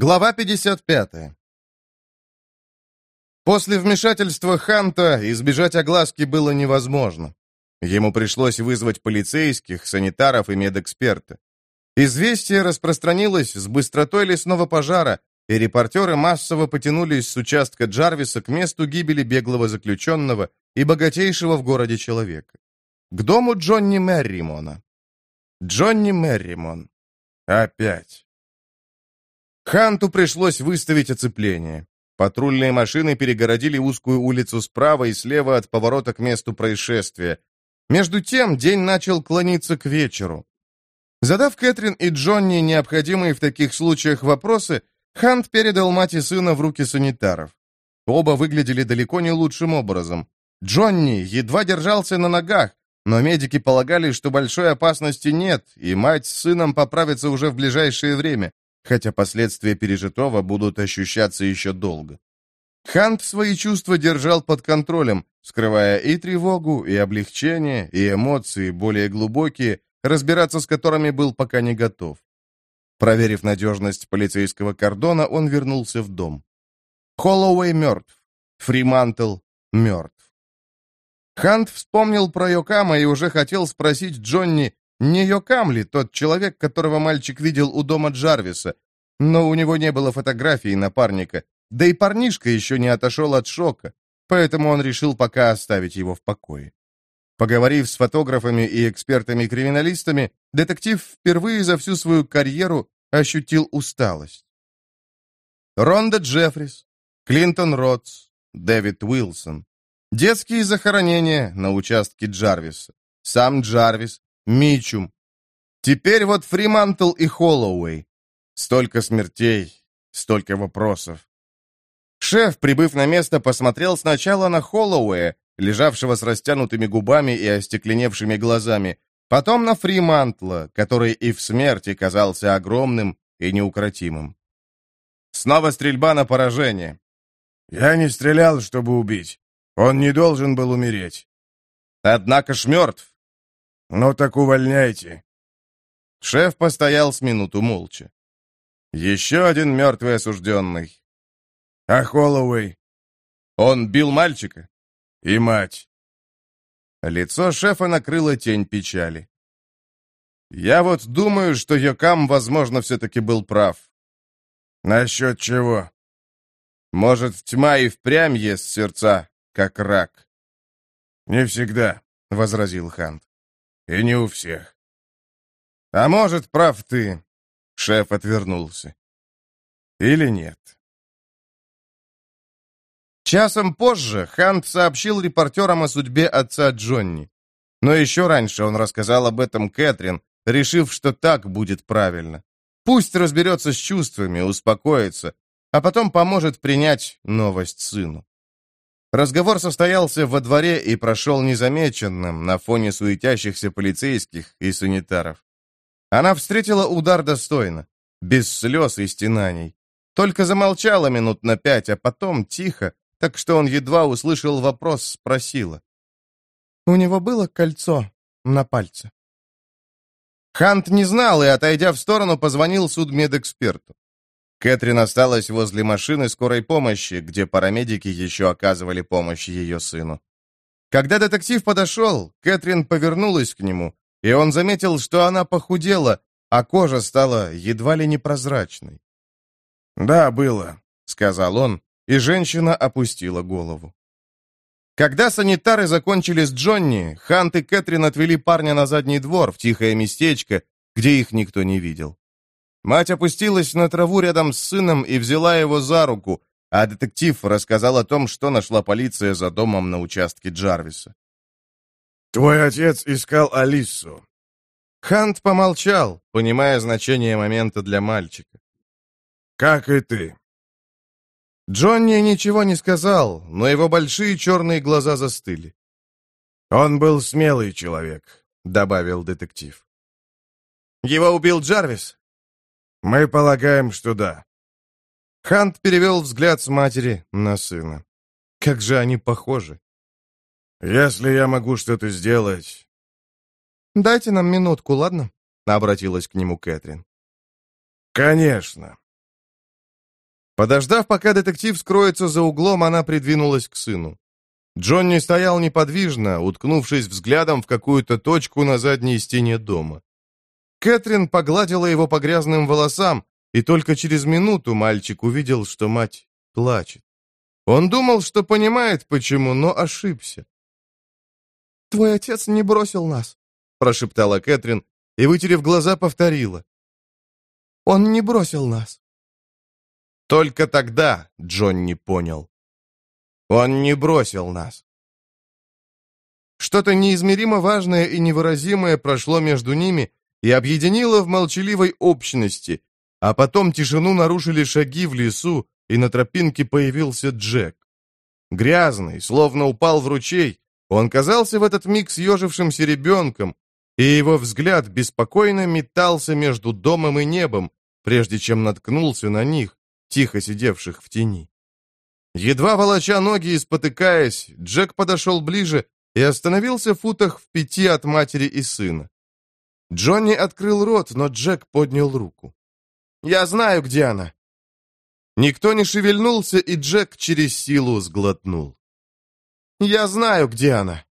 Глава 55. После вмешательства Ханта избежать огласки было невозможно. Ему пришлось вызвать полицейских, санитаров и медэксперта. Известие распространилось с быстротой лесного пожара, и репортеры массово потянулись с участка Джарвиса к месту гибели беглого заключенного и богатейшего в городе человека. К дому Джонни Мерримона. Джонни Мерримон. Опять. Ханту пришлось выставить оцепление. Патрульные машины перегородили узкую улицу справа и слева от поворота к месту происшествия. Между тем день начал клониться к вечеру. Задав Кэтрин и Джонни необходимые в таких случаях вопросы, Хант передал мать и сына в руки санитаров. Оба выглядели далеко не лучшим образом. Джонни едва держался на ногах, но медики полагали, что большой опасности нет, и мать с сыном поправятся уже в ближайшее время, хотя последствия пережитого будут ощущаться еще долго. Хант свои чувства держал под контролем, скрывая и тревогу, и облегчение, и эмоции более глубокие, разбираться с которыми был пока не готов. Проверив надежность полицейского кордона, он вернулся в дом. Холлоуэй мертв. Фримантл мертв. Хант вспомнил про Йокама и уже хотел спросить Джонни, не Йокам ли тот человек, которого мальчик видел у дома Джарвиса, но у него не было фотографии напарника, да и парнишка еще не отошел от шока, поэтому он решил пока оставить его в покое. Поговорив с фотографами и экспертами-криминалистами, детектив впервые за всю свою карьеру ощутил усталость. Ронда Джеффрис, Клинтон Ротс, Дэвид Уилсон. Детские захоронения на участке Джарвиса. Сам Джарвис, Мичум. Теперь вот Фримантл и Холлоуэй. Столько смертей, столько вопросов. Шеф, прибыв на место, посмотрел сначала на Холлоуэя, лежавшего с растянутыми губами и остекленевшими глазами, потом на Фримантла, который и в смерти казался огромным и неукротимым. Снова стрельба на поражение. «Я не стрелял, чтобы убить. Он не должен был умереть». «Однако ж мертв». «Ну так увольняйте». Шеф постоял с минуту молча. Еще один мертвый осужденный. А Холлоуэй? Он бил мальчика? И мать. Лицо шефа накрыло тень печали. Я вот думаю, что Йокам, возможно, все-таки был прав. Насчет чего? Может, тьма и впрямь ест сердца, как рак? Не всегда, — возразил Хант. И не у всех. А может, прав ты. Шеф отвернулся. Или нет? Часом позже Хант сообщил репортерам о судьбе отца Джонни. Но еще раньше он рассказал об этом Кэтрин, решив, что так будет правильно. Пусть разберется с чувствами, успокоится, а потом поможет принять новость сыну. Разговор состоялся во дворе и прошел незамеченным на фоне суетящихся полицейских и санитаров. Она встретила удар достойно, без слез и стенаний. Только замолчала минут на пять, а потом тихо, так что он едва услышал вопрос, спросила. «У него было кольцо на пальце?» Хант не знал и, отойдя в сторону, позвонил судмедэксперту. Кэтрин осталась возле машины скорой помощи, где парамедики еще оказывали помощь ее сыну. Когда детектив подошел, Кэтрин повернулась к нему, и он заметил, что она похудела, а кожа стала едва ли непрозрачной. «Да, было», — сказал он, и женщина опустила голову. Когда санитары закончили с Джонни, Хант и Кэтрин отвели парня на задний двор, в тихое местечко, где их никто не видел. Мать опустилась на траву рядом с сыном и взяла его за руку, а детектив рассказал о том, что нашла полиция за домом на участке Джарвиса. «Твой отец искал Алису». Хант помолчал, понимая значение момента для мальчика. «Как и ты». Джонни ничего не сказал, но его большие черные глаза застыли. «Он был смелый человек», — добавил детектив. «Его убил Джарвис?» «Мы полагаем, что да». Хант перевел взгляд с матери на сына. Как же они похожи. «Если я могу что-то сделать...» «Дайте нам минутку, ладно?» — обратилась к нему Кэтрин. «Конечно». Подождав, пока детектив скроется за углом, она придвинулась к сыну. Джонни стоял неподвижно, уткнувшись взглядом в какую-то точку на задней стене дома. Кэтрин погладила его по грязным волосам, и только через минуту мальчик увидел, что мать плачет. Он думал, что понимает, почему, но ошибся. «Твой отец не бросил нас», — прошептала Кэтрин и, вытерев глаза, повторила. «Он не бросил нас». Только тогда Джонни понял. Он не бросил нас. Что-то неизмеримо важное и невыразимое прошло между ними и объединило в молчаливой общности, а потом тишину нарушили шаги в лесу, и на тропинке появился Джек. Грязный, словно упал в ручей, он казался в этот миг съежившимся ребенком, и его взгляд беспокойно метался между домом и небом, прежде чем наткнулся на них, тихо сидевших в тени. Едва волоча ноги и спотыкаясь, Джек подошел ближе и остановился в футах в пяти от матери и сына. Джонни открыл рот, но Джек поднял руку. «Я знаю, где она!» Никто не шевельнулся, и Джек через силу сглотнул. «Я знаю, где она!»